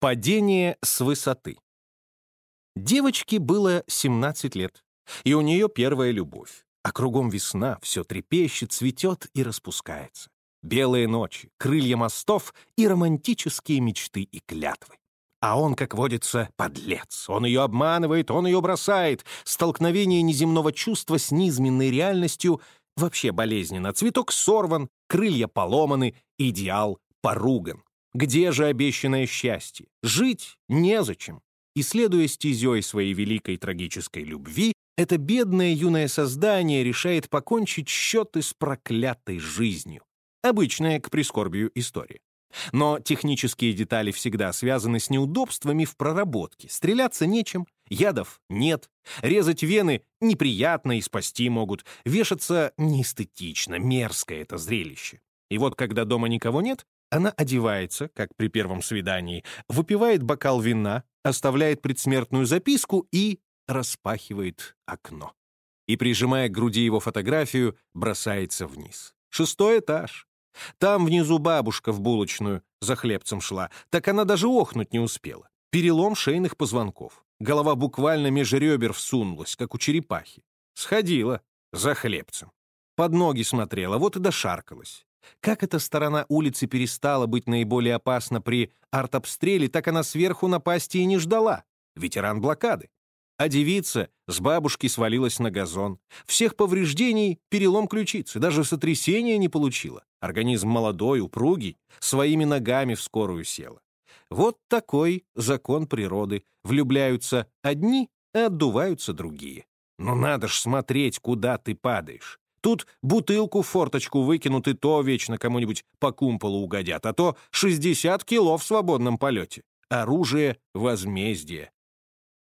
Падение с высоты. Девочке было 17 лет, и у нее первая любовь. А кругом весна, все трепещет, цветет и распускается. Белые ночи, крылья мостов и романтические мечты и клятвы. А он, как водится, подлец. Он ее обманывает, он ее бросает. Столкновение неземного чувства с низменной реальностью вообще болезненно. Цветок сорван, крылья поломаны, идеал поруган. Где же обещанное счастье? Жить незачем. И следуя стезей своей великой трагической любви, это бедное юное создание решает покончить счеты с проклятой жизнью. Обычная к прискорбию история. Но технические детали всегда связаны с неудобствами в проработке. Стреляться нечем, ядов нет, резать вены неприятно и спасти могут, вешаться неэстетично, мерзкое это зрелище. И вот когда дома никого нет, она одевается, как при первом свидании, выпивает бокал вина, оставляет предсмертную записку и распахивает окно. И, прижимая к груди его фотографию, бросается вниз. Шестой этаж. Там внизу бабушка в булочную за хлебцем шла, так она даже охнуть не успела. Перелом шейных позвонков. Голова буквально меж ребер всунулась, как у черепахи. Сходила за хлебцем. Под ноги смотрела, вот и дошаркалась. Как эта сторона улицы перестала быть наиболее опасна при артобстреле, так она сверху напасти и не ждала. Ветеран блокады. А девица с бабушки свалилась на газон. Всех повреждений — перелом ключицы, даже сотрясения не получила. Организм молодой, упругий, своими ногами в скорую села. Вот такой закон природы. Влюбляются одни, а отдуваются другие. Но надо ж смотреть, куда ты падаешь. Тут бутылку в форточку выкинут, и то вечно кому-нибудь по кумполу угодят, а то 60 кило в свободном полете. Оружие возмездия.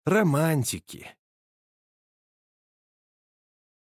Романтики.